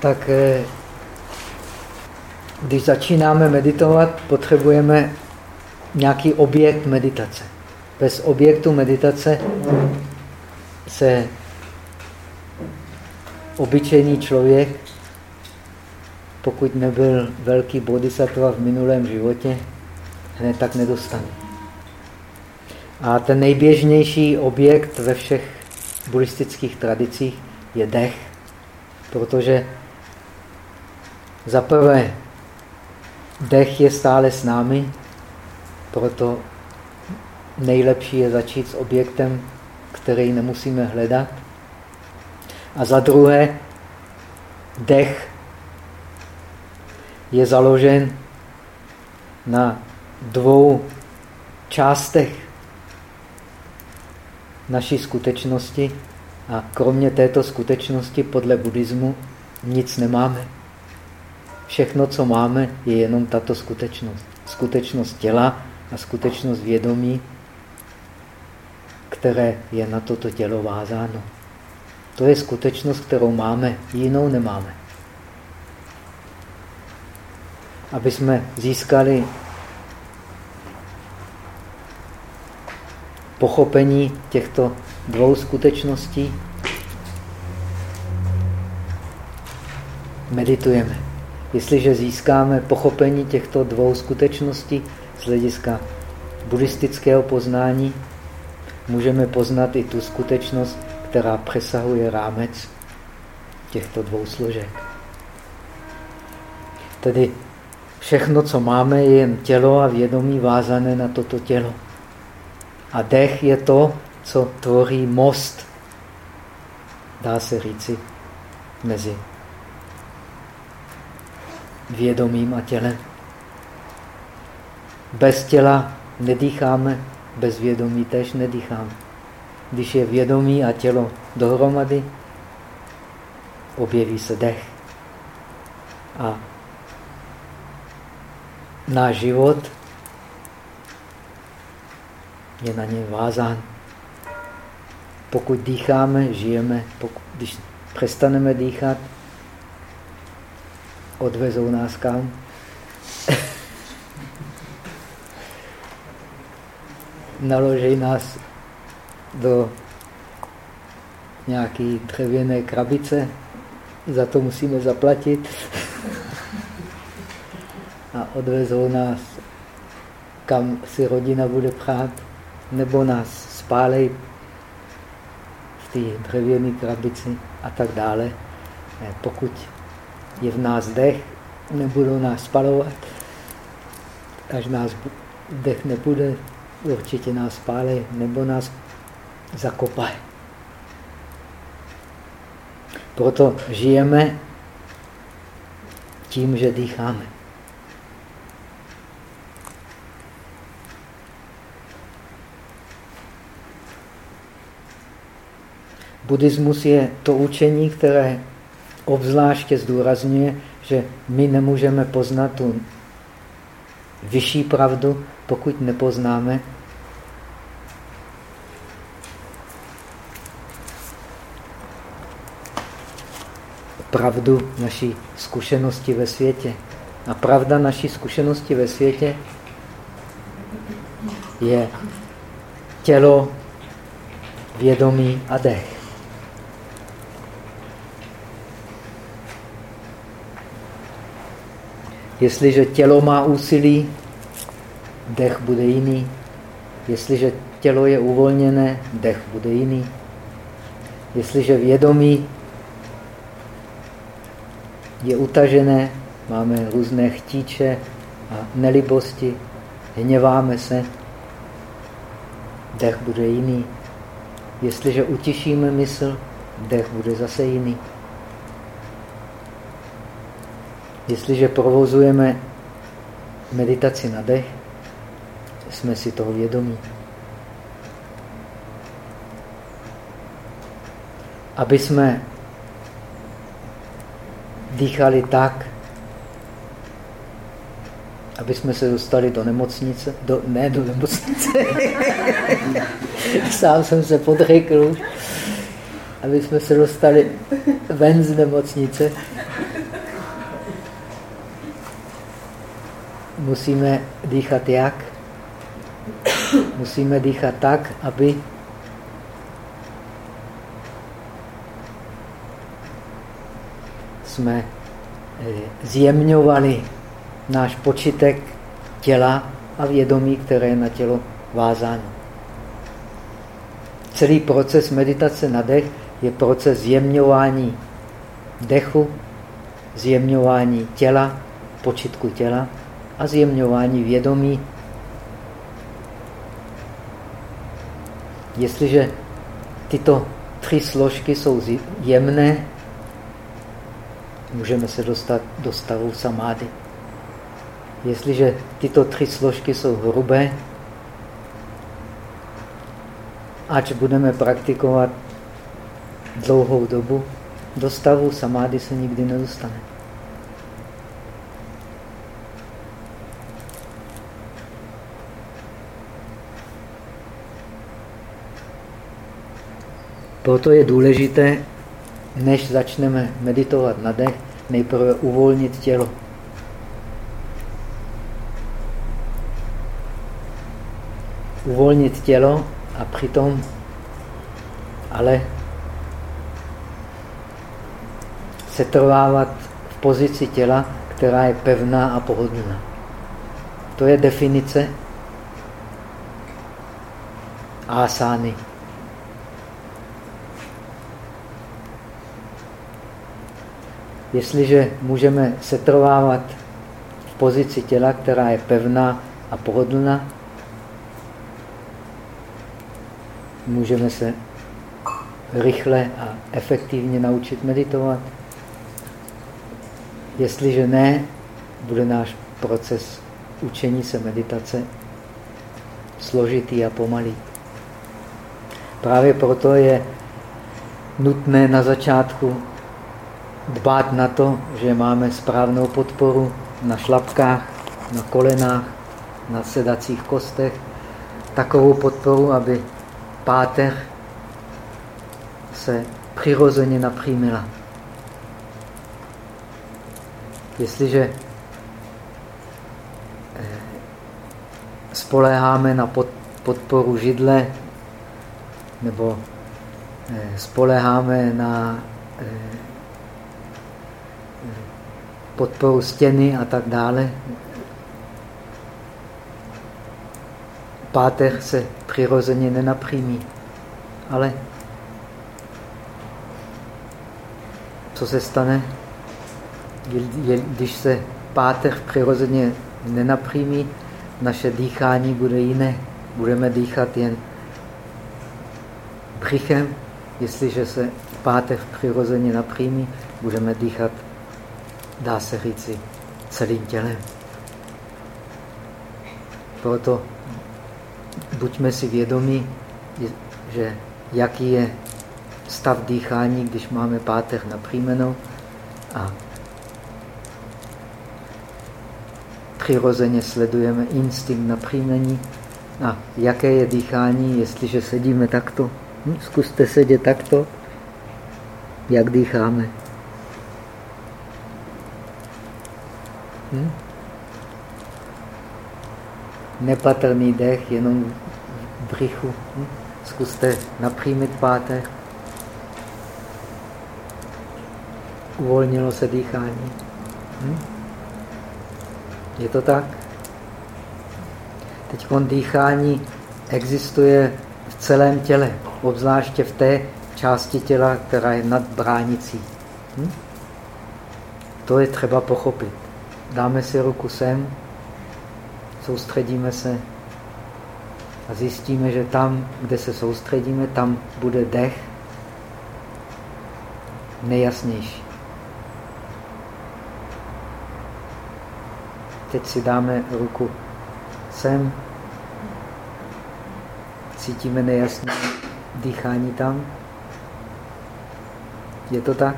tak eh, když začínáme meditovat, potřebujeme nějaký objekt meditace. Bez objektu meditace se obyčejný člověk, pokud nebyl velký bodhisattva v minulém životě, hned tak nedostane. A ten nejběžnější objekt ve všech buddhistických tradicích je dech, protože za prvé dech je stále s námi, proto nejlepší je začít s objektem, který nemusíme hledat. A za druhé, dech je založen na dvou částech naší skutečnosti a kromě této skutečnosti podle buddhismu nic nemáme. Všechno, co máme, je jenom tato skutečnost. Skutečnost těla a skutečnost vědomí, které je na toto tělo vázáno. To je skutečnost, kterou máme, jinou nemáme. Aby jsme získali pochopení těchto dvou skutečností, meditujeme. Jestliže získáme pochopení těchto dvou skutečností z hlediska buddhistického poznání, můžeme poznat i tu skutečnost, která přesahuje rámec těchto dvou složek. Tedy všechno, co máme, je jen tělo a vědomí vázané na toto tělo. A dech je to, co tvoří most, dá se říci, mezi vědomím a tělem. Bez těla nedýcháme, bez vědomí tež nedýcháme. Když je vědomí a tělo dohromady, objeví se dech. A náš život je na něj vázán. Pokud dýcháme, žijeme. Pokud, když přestaneme dýchat, odvezou nás kam? Naloží nás do nějaké dřevěné krabice, za to musíme zaplatit a odvezou nás, kam si rodina bude přát nebo nás spálej v té dřevěné krabici a tak dále. Pokud je v nás dech, nebudou nás spalovat. Až nás dech nebude, určitě nás spálej nebo nás zakopají. Proto žijeme tím, že dýcháme. Buddhismus je to učení, které obzvláště zdůrazňuje, že my nemůžeme poznat tu vyšší pravdu, pokud nepoznáme pravdu naší zkušenosti ve světě. A pravda naší zkušenosti ve světě je tělo, vědomí a dech. Jestliže tělo má úsilí, dech bude jiný. Jestliže tělo je uvolněné, dech bude jiný. Jestliže vědomí je utažené, máme různé chtíče a nelibosti, hněváme se, dech bude jiný. Jestliže utišíme mysl, dech bude zase jiný. Jestliže provozujeme meditaci na dech, jsme si toho vědomí. Aby jsme dýchali tak, aby jsme se dostali do nemocnice, do, ne do nemocnice, sám jsem se podřekl aby jsme se dostali ven z nemocnice, musíme dýchat jak? Musíme dýchat tak, aby jsme eh, zjemňovali náš počitek těla a vědomí, které je na tělo vázáno. Celý proces meditace na dech je proces zjemňování dechu, zjemňování těla, počitku těla a zjemňování vědomí. Jestliže tyto tři složky jsou jemné, můžeme se dostat do stavu samády. Jestliže tyto tři složky jsou hrubé, ať budeme praktikovat dlouhou dobu, do stavu samády se nikdy nedostane. Proto je důležité, než začneme meditovat na dech, nejprve uvolnit tělo. Uvolnit tělo a přitom ale setrvávat v pozici těla, která je pevná a pohodlná. To je definice asány. Jestliže můžeme setrvávat v pozici těla, která je pevná a pohodlná, můžeme se rychle a efektivně naučit meditovat. Jestliže ne, bude náš proces učení se meditace složitý a pomalý. Právě proto je nutné na začátku dbát na to, že máme správnou podporu na šlapkách, na kolenách, na sedacích kostech, takovou podporu, aby páteř se přirozeně napřímila. Jestliže eh, spoléháme na podporu židle nebo eh, spoléháme na podporu stěny a tak dále, páteř se přirozeně nenapřímí. Ale co se stane, když se páteř přirozeně nenapřímí, naše dýchání bude jiné. Budeme dýchat jen břichem. Jestliže se páteř přirozeně napřímí, budeme dýchat, dá se říci, celým tělem. Proto buďme si vědomí, že jaký je stav dýchání, když máme páteř napřímenou a přirozeně sledujeme instinkt napřímení a jaké je dýchání, jestliže sedíme takto. Hm? Zkuste sedět takto, jak dýcháme. Hm? Nepatrný dech, jenom v břichu. Hm? Zkuste napřímit páteř. Uvolnilo se dýchání. Hm? Je to tak? Teď dýchání existuje v celém těle, obzvláště v té části těla, která je nad bránicí. Hm? To je třeba pochopit. Dáme si ruku sem, soustředíme se a zjistíme, že tam, kde se soustředíme, tam bude dech nejasnější. Teď si dáme ruku sem. Cítíme nejasné dýchání tam. Je to tak?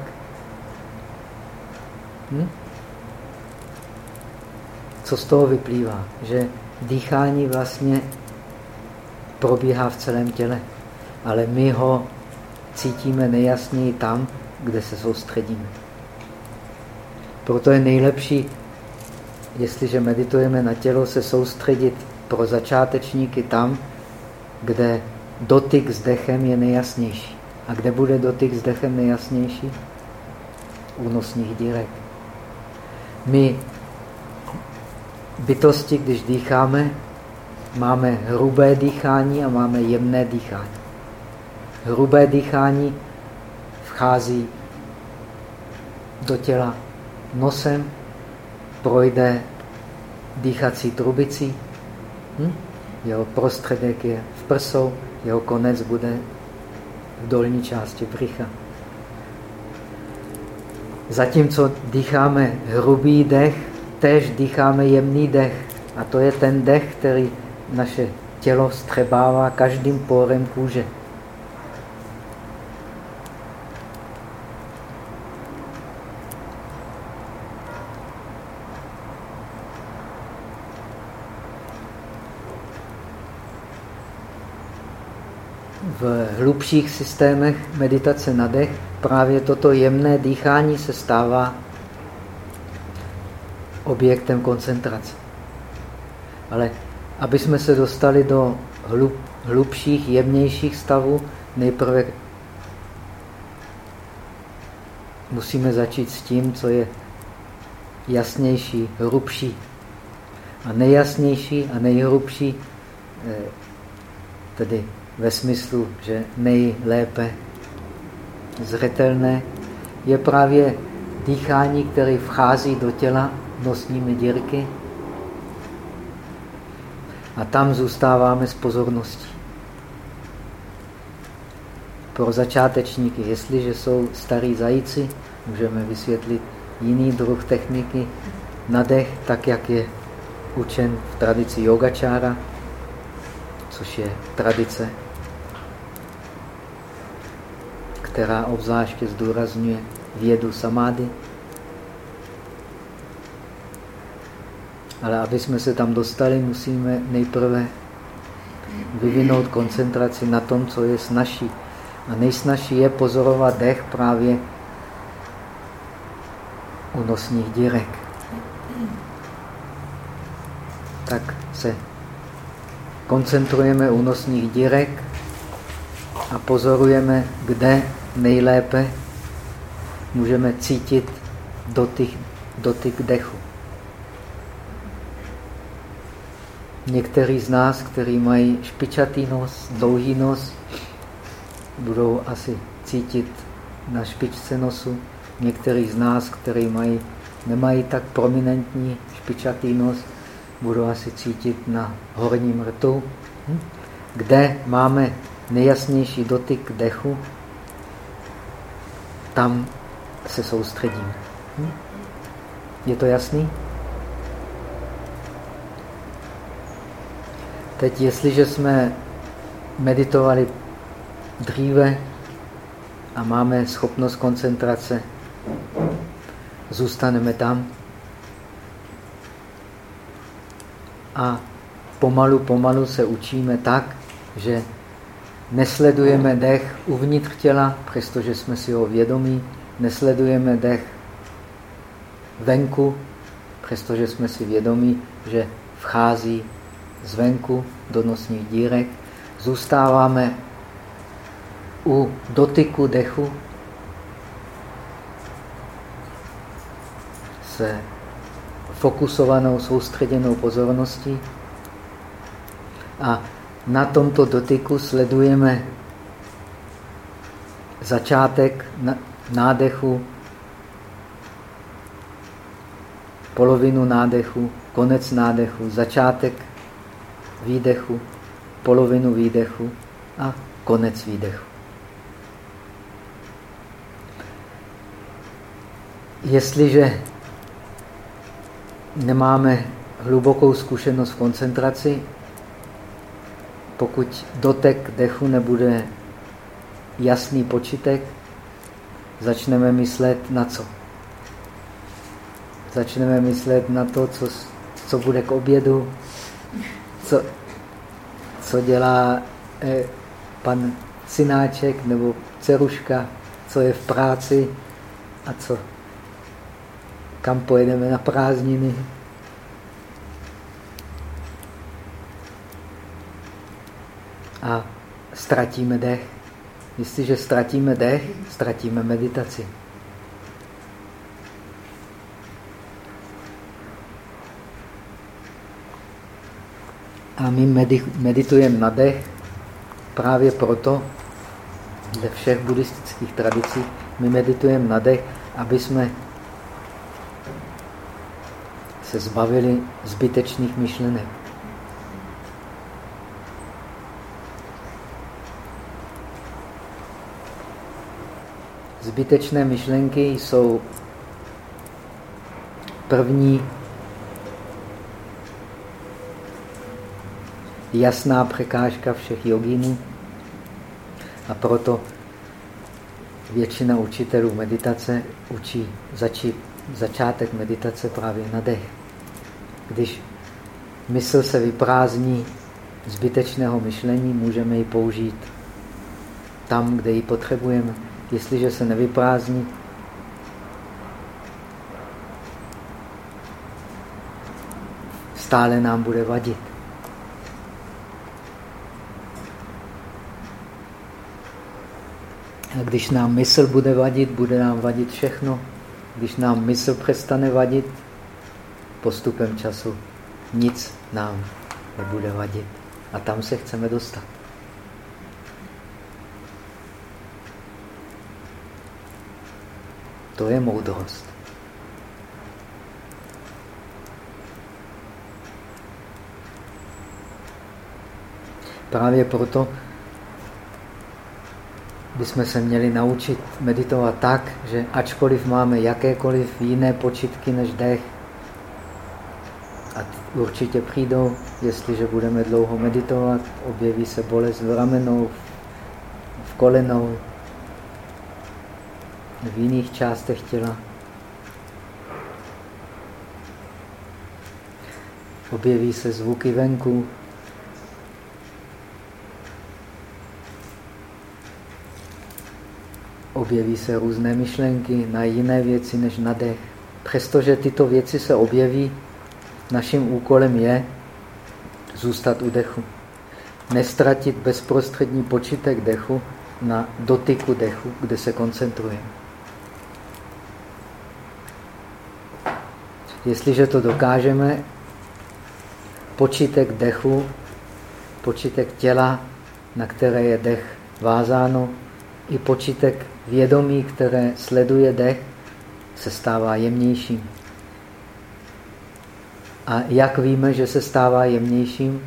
Hm? Co z toho vyplývá? Že dýchání vlastně probíhá v celém těle, ale my ho cítíme nejasněji tam, kde se soustředíme. Proto je nejlepší jestliže meditujeme na tělo, se soustředit pro začátečníky tam, kde dotyk s dechem je nejjasnější. A kde bude dotyk s dechem nejjasnější? U nosních dírek. My bytosti, když dýcháme, máme hrubé dýchání a máme jemné dýchání. Hrubé dýchání vchází do těla nosem, projde dýchací trubicí, hm? jeho prostředek je v prsou, jeho konec bude v dolní části břicha. Zatímco dýcháme hrubý dech, tež dýcháme jemný dech. A to je ten dech, který naše tělo střebává každým pórem kůže. v hlubších systémech meditace na dech právě toto jemné dýchání se stává objektem koncentrace. Ale aby jsme se dostali do hlub, hlubších, jemnějších stavů, nejprve musíme začít s tím, co je jasnější, hrubší. A nejjasnější a nejhrubší, eh, tedy ve smyslu, že nejlépe zřetelné, je právě dýchání, které vchází do těla nosními dírky a tam zůstáváme s pozorností. Pro začátečníky, jestliže jsou starí zajíci, můžeme vysvětlit jiný druh techniky na dech, tak jak je učen v tradici yogačára, což je tradice která obzvláště zdůrazňuje vědu samády. Ale aby jsme se tam dostali, musíme nejprve vyvinout koncentraci na tom, co je snažší. A nejsnažší je pozorovat dech právě u nosních dírek. Tak se koncentrujeme u nosních dírek a pozorujeme, kde nejlépe můžeme cítit dotyk, dotyk dechu. Někteří z nás, kteří mají špičatý nos, dlouhý nos, budou asi cítit na špičce nosu. Někteří z nás, kteří mají, nemají tak prominentní špičatý nos, budou asi cítit na horním rtu, hm? kde máme nejjasnější dotyk dechu, tam se soustředím. Hm? Je to jasný? Teď, jestliže jsme meditovali dříve a máme schopnost koncentrace, zůstaneme tam a pomalu, pomalu se učíme tak, že Nesledujeme dech uvnitř těla, přestože jsme si ho vědomí. Nesledujeme dech venku, přestože jsme si vědomí, že vchází zvenku do nosních dírek. Zůstáváme u dotyku dechu se fokusovanou, soustředěnou pozorností a na tomto dotyku sledujeme začátek nádechu, polovinu nádechu, konec nádechu, začátek výdechu, polovinu výdechu a konec výdechu. Jestliže nemáme hlubokou zkušenost v koncentraci, pokud dotek dechu nebude jasný počítek, začneme myslet na co? Začneme myslet na to, co, co bude k obědu, co, co dělá eh, pan synáček nebo dceruška, co je v práci a co, kam pojedeme na prázdniny. A ztratíme dech. Jestliže ztratíme dech, ztratíme meditaci. A my meditujeme na dech právě proto, ve všech buddhistických tradicích, my meditujeme na dech, aby jsme se zbavili zbytečných myšlenek. Zbytečné myšlenky jsou první jasná překážka všech jogínů a proto většina učitelů meditace učí začít, začátek meditace právě na dech. Když mysl se vyprázdní zbytečného myšlení, můžeme ji použít tam, kde ji potřebujeme. Jestliže se nevyprázdní, stále nám bude vadit. Když nám mysl bude vadit, bude nám vadit všechno. Když nám mysl přestane vadit, postupem času nic nám nebude vadit. A tam se chceme dostat. To je moudrost. Právě proto bychom se měli naučit meditovat tak, že ačkoliv máme jakékoliv jiné počitky než dech, a určitě přijdou, jestliže budeme dlouho meditovat, objeví se bolest v ramenou, v kolenou, v jiných částech těla. Objeví se zvuky venku, objeví se různé myšlenky na jiné věci než na dech. Přestože tyto věci se objeví, naším úkolem je zůstat u dechu. Nestratit bezprostřední počítek dechu na dotyku dechu, kde se koncentrujeme. Jestliže to dokážeme, počítek dechu, počítek těla, na které je dech vázáno, i počítek vědomí, které sleduje dech, se stává jemnějším. A jak víme, že se stává jemnějším?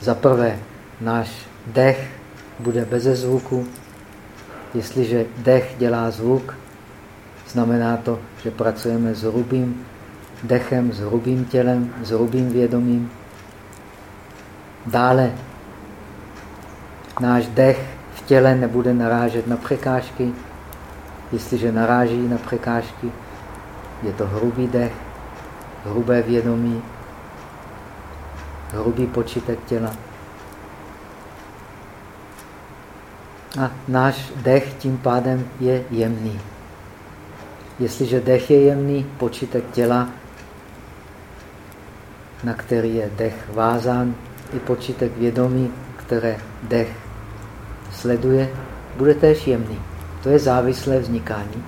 Za prvé, náš dech bude bez zvuku. Jestliže dech dělá zvuk, znamená to, že pracujeme s hrubým dechem, s hrubým tělem, s hrubým vědomím. Dále, náš dech těle nebude narážet na překážky. Jestliže naráží na překážky, je to hrubý dech, hrubé vědomí, hrubý počítek těla. A náš dech tím pádem je jemný. Jestliže dech je jemný, počítek těla, na který je dech vázán, i počítek vědomí, které dech sleduje, bude též jemný. To je závislé vznikání.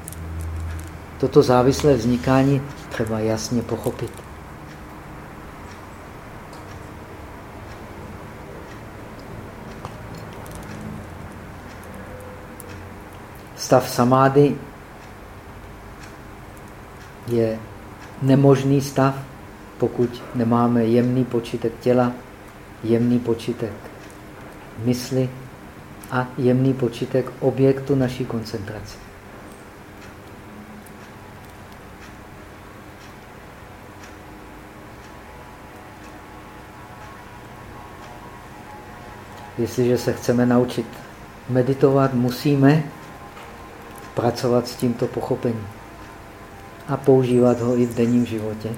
Toto závislé vznikání třeba jasně pochopit. Stav samády je nemožný stav, pokud nemáme jemný počítek těla, jemný počítek mysli, a jemný počítek objektu naší koncentrace. Jestliže se chceme naučit meditovat, musíme pracovat s tímto pochopením a používat ho i v denním životě.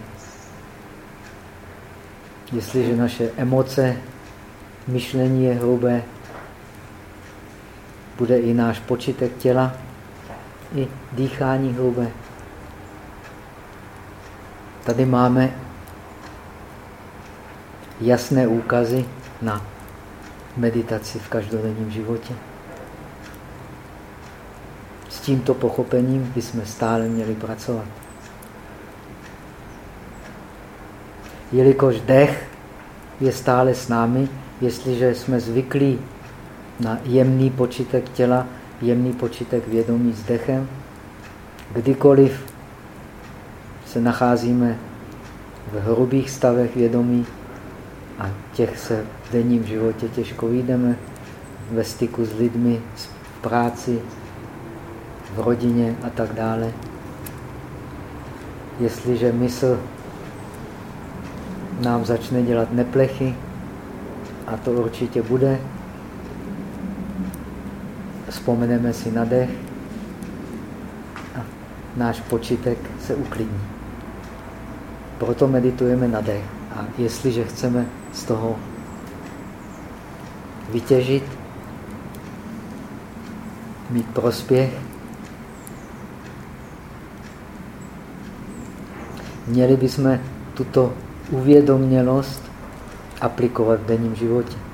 Jestliže naše emoce, myšlení je hrubé, bude i náš počítek těla, i dýchání hrubé. Tady máme jasné úkazy na meditaci v každodenním životě. S tímto pochopením bychom stále měli pracovat. Jelikož dech je stále s námi, jestliže jsme zvyklí na jemný počítek těla, jemný počítek vědomí s dechem, kdykoliv se nacházíme v hrubých stavech vědomí a těch se v denním životě těžko vyjdeme, ve styku s lidmi, v práci, v rodině a tak dále. Jestliže mysl nám začne dělat neplechy, a to určitě bude, vzpomeneme si na dech a náš počítek se uklidní. Proto meditujeme na dech. A jestliže chceme z toho vytěžit, mít prospěch, měli bychom tuto uvědomělost aplikovat v denním životě.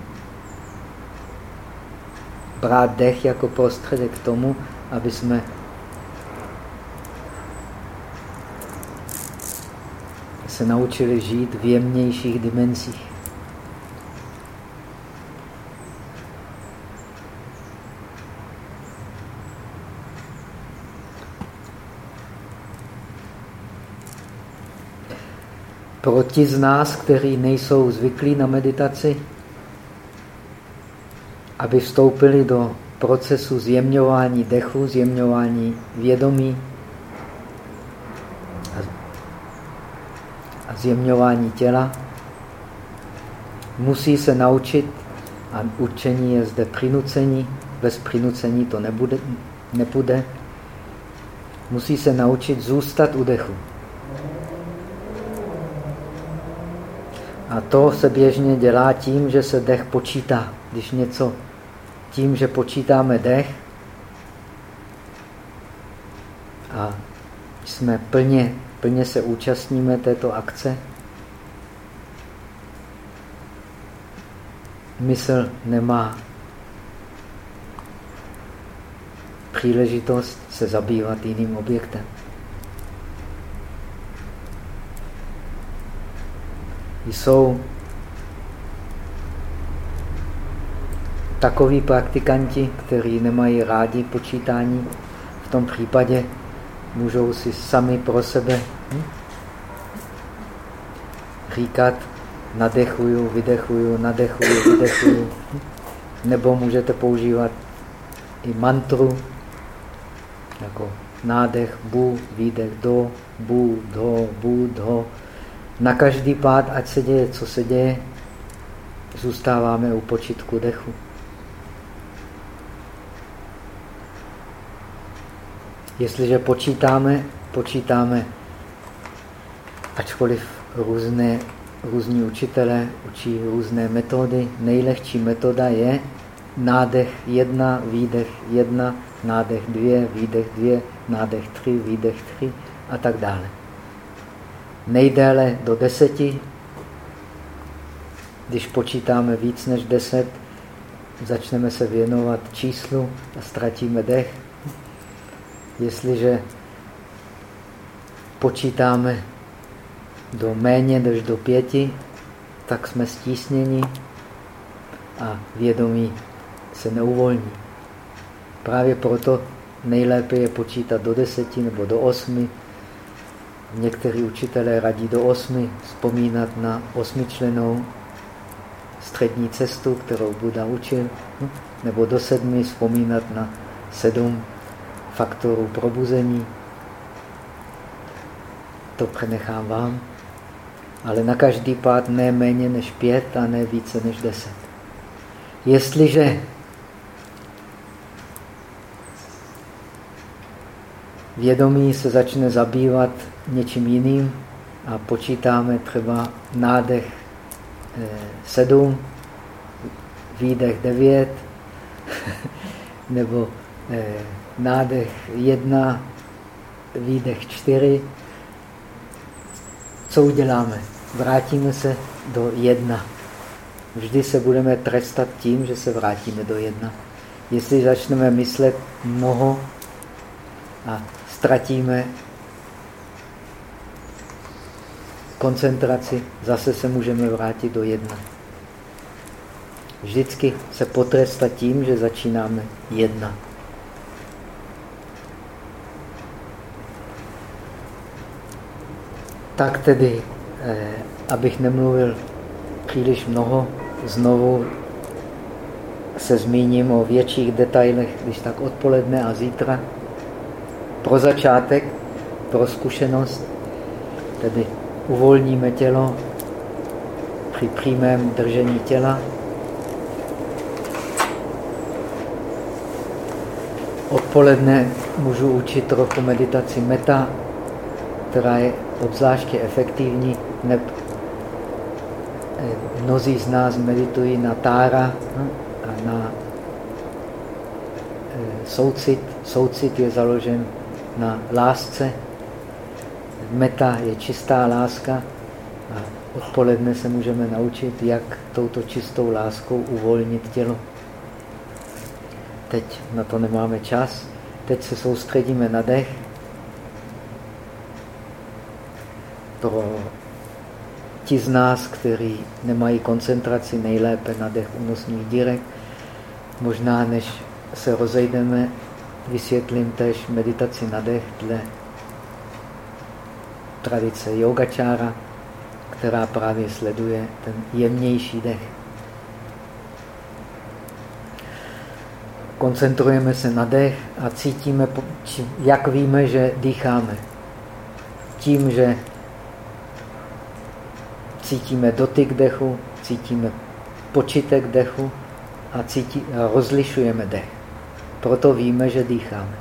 Brát dech jako prostředek k tomu, aby jsme se naučili žít v jemnějších dimenzích. Pro ti z nás, kteří nejsou zvyklí na meditaci, aby vstoupili do procesu zjemňování dechu, zjemňování vědomí a zjemňování těla, musí se naučit, a učení je zde přinucení, bez přinucení to nebude, nepůjde, musí se naučit zůstat u dechu. A to se běžně dělá tím, že se dech počítá. Když něco tím, že počítáme dech a jsme plně, plně se účastníme této akce, mysl nemá příležitost se zabývat jiným objektem. jsou takoví praktikanti, kteří nemají rádi počítání, v tom případě můžou si sami pro sebe hm, říkat nadechuju, vydechuju, nadechuju, vydechuju. Hm? Nebo můžete používat i mantru, jako nádech, bu, výdech, do, bu, do, bu, do, na každý pád, ať se děje, co se děje, zůstáváme u počitku dechu. Jestliže počítáme, počítáme, ačkoliv různé, různí učitelé učí různé metody, nejlehčí metoda je nádech jedna, výdech jedna, nádech dvě, výdech dvě, nádech tři, výdech tři a tak dále nejdéle do deseti. Když počítáme víc než deset, začneme se věnovat číslu a ztratíme dech. Jestliže počítáme do méně než do pěti, tak jsme stísněni a vědomí se neuvolní. Právě proto nejlépe je počítat do deseti nebo do osmi, Někteří učitelé radí do osmi vzpomínat na osmičlenou střední cestu, kterou Buda učil, nebo do sedmi vzpomínat na sedm faktorů probuzení. To přenechám vám. Ale na každý pád ne méně než pět a ne více než deset. Jestliže vědomí se začne zabývat něčím jiným a počítáme třeba nádech eh, sedm, výdech devět, nebo nádech jedna, výdech čtyři. Co uděláme? Vrátíme se do jedna. vždy se budeme trestat tím, že se vrátíme do jedna. Jestli začneme myslet mnoho a ztratíme koncentraci, zase se můžeme vrátit do jedna. Vždycky se potrestat tím, že začínáme jedna. Tak tedy, eh, abych nemluvil příliš mnoho, znovu se zmíním o větších detailech, když tak odpoledne a zítra. Pro začátek, pro zkušenost, tedy uvolníme tělo při přímém držení těla. Odpoledne můžu učit trochu meditaci meta, která je obzvláště efektivní. Eh, mnozí z nás meditují na tára hm, a na eh, soucit. Soucit je založen na lásce. Meta je čistá láska a odpoledne se můžeme naučit, jak touto čistou láskou uvolnit tělo. Teď na to nemáme čas. Teď se soustředíme na dech. Pro ti z nás, kteří nemají koncentraci nejlépe na dech únosných dírek, možná než se rozejdeme, vysvětlím tež meditaci na dech dle tradice yogačára, která právě sleduje ten jemnější dech. Koncentrujeme se na dech a cítíme, jak víme, že dýcháme. Tím, že cítíme dotyk dechu, cítíme počitek dechu a, cítí, a rozlišujeme dech. Proto víme, že dýcháme.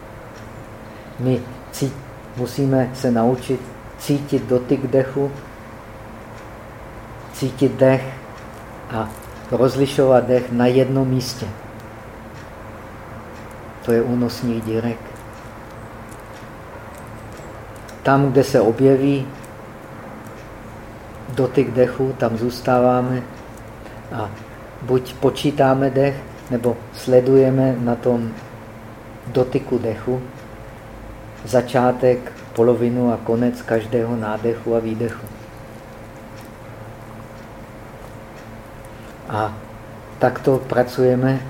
My cít, musíme se naučit cítit dotyk dechu, cítit dech a rozlišovat dech na jednom místě. To je únosní dírek. Tam, kde se objeví dotyk dechu, tam zůstáváme a buď počítáme dech, nebo sledujeme na tom dotyku dechu začátek, polovinu a konec každého nádechu a výdechu. A takto pracujeme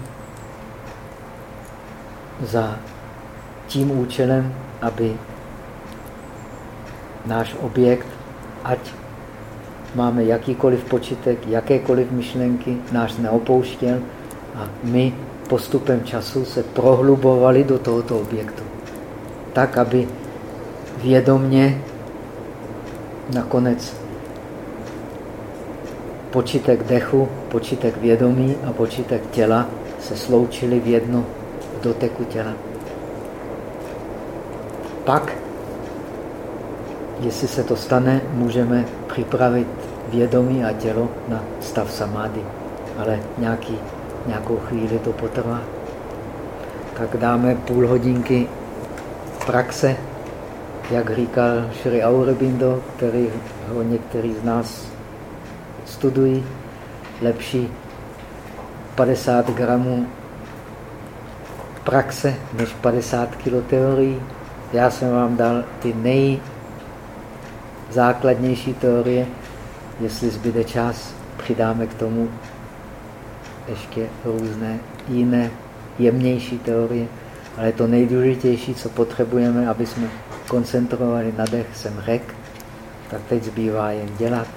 za tím účelem, aby náš objekt, ať máme jakýkoliv počitek, jakékoliv myšlenky, náš neopouštěl a my postupem času se prohlubovali do tohoto objektu. Tak, aby vědomně nakonec počitek dechu, počitek vědomí a počitek těla se sloučili v jedno doteku těla. Pak, jestli se to stane, můžeme připravit vědomí a tělo na stav samády. Ale nějaký, nějakou chvíli to potrvá. Tak dáme půl hodinky praxe, jak říkal Šri Aurobindo, který ho některý z nás studují, lepší 50 gramů praxe než 50 kg teorií. Já jsem vám dal ty nejzákladnější teorie. Jestli zbyde čas, přidáme k tomu ještě různé jiné jemnější teorie. Ale to nejdůležitější, co potřebujeme, aby jsme koncentrovali na dech, jsem řekl, tak teď zbývá jen dělat.